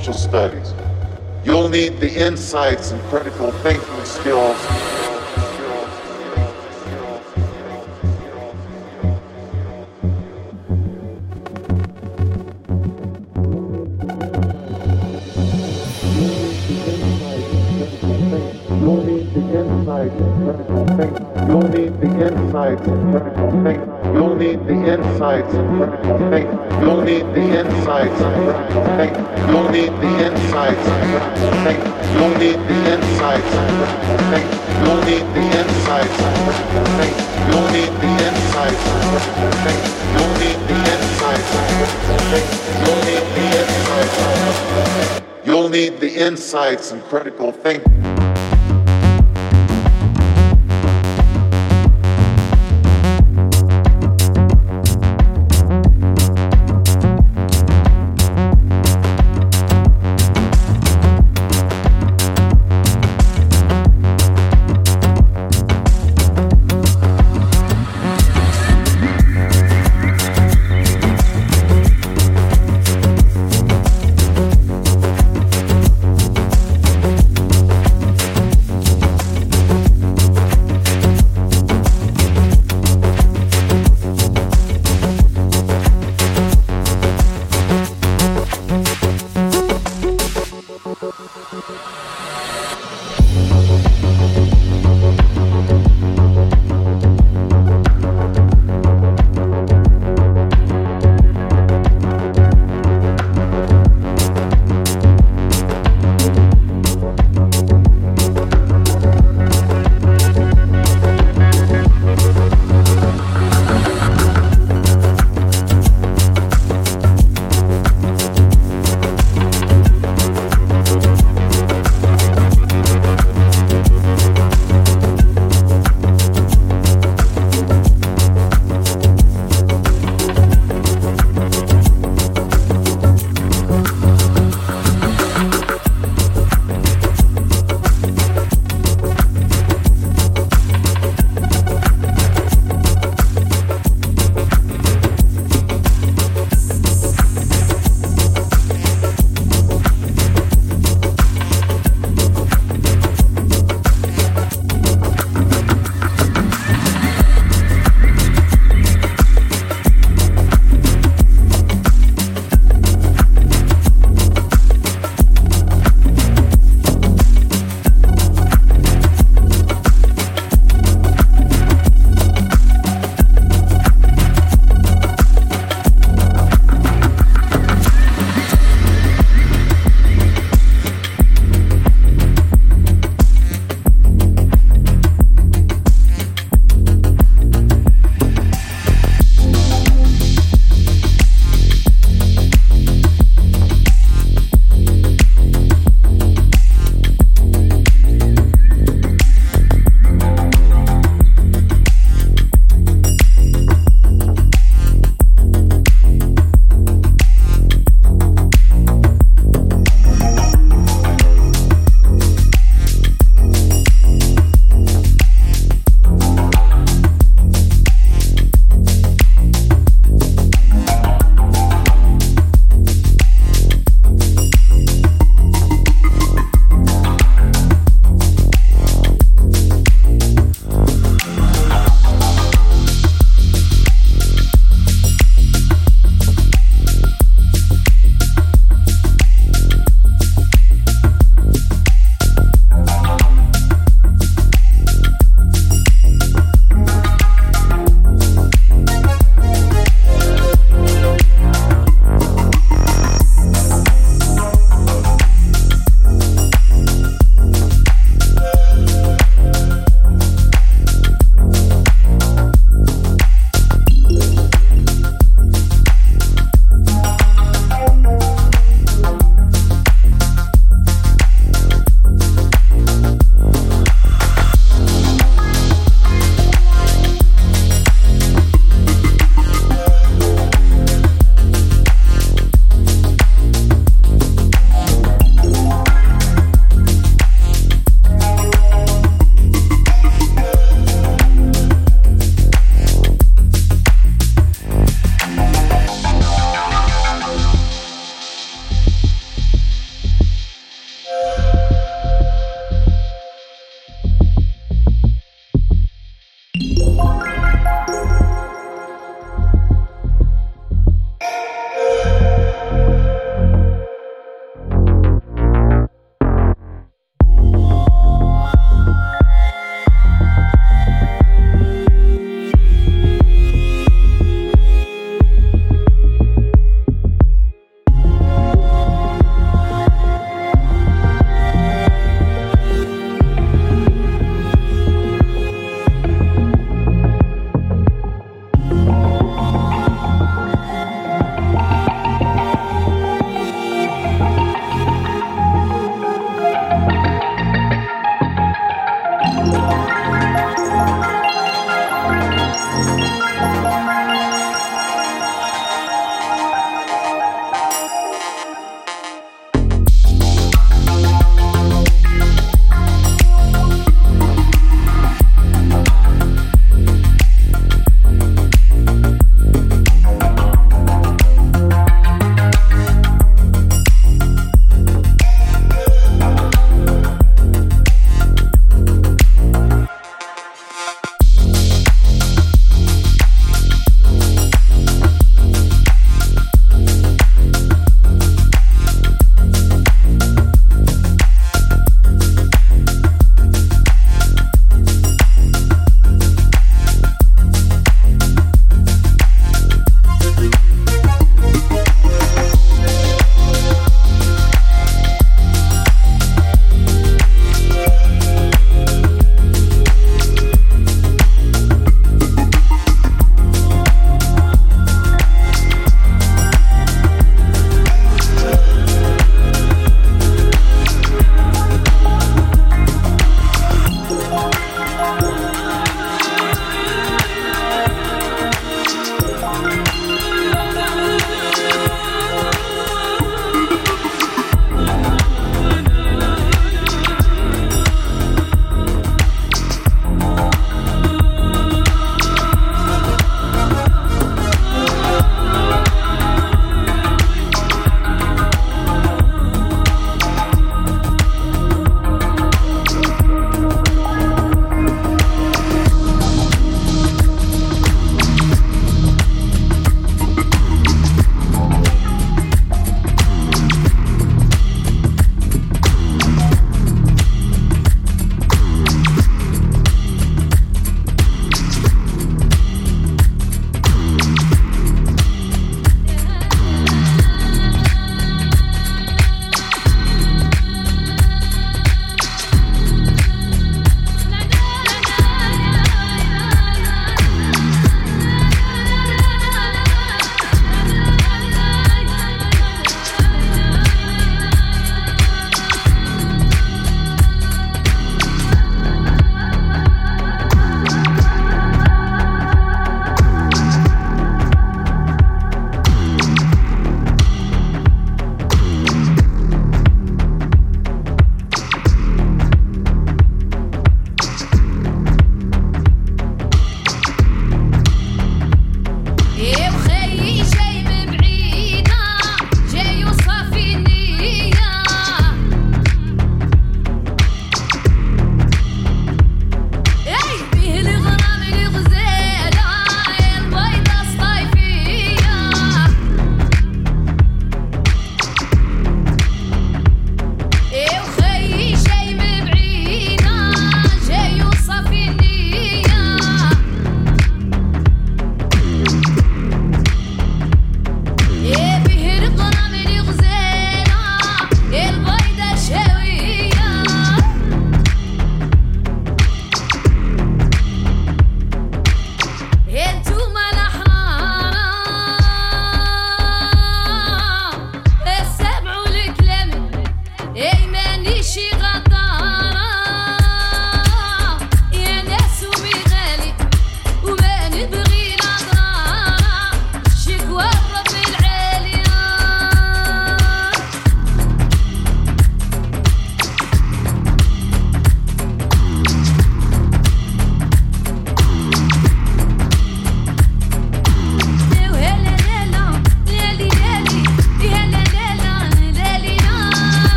social studies. You'll need the insights and critical thinking skills You'll need the insights and critical thinking. You'll need the insights and critical thinking. You'll need the insights and critical thinking. You'll need the insights and critical thinking. You'll need the insights and critical thinking. You'll need the insights and critical thinking. You'll need the insights and critical thinking. You'll need the insights and critical thinking. You'll need the insights. You'll need the insights and critical thinking.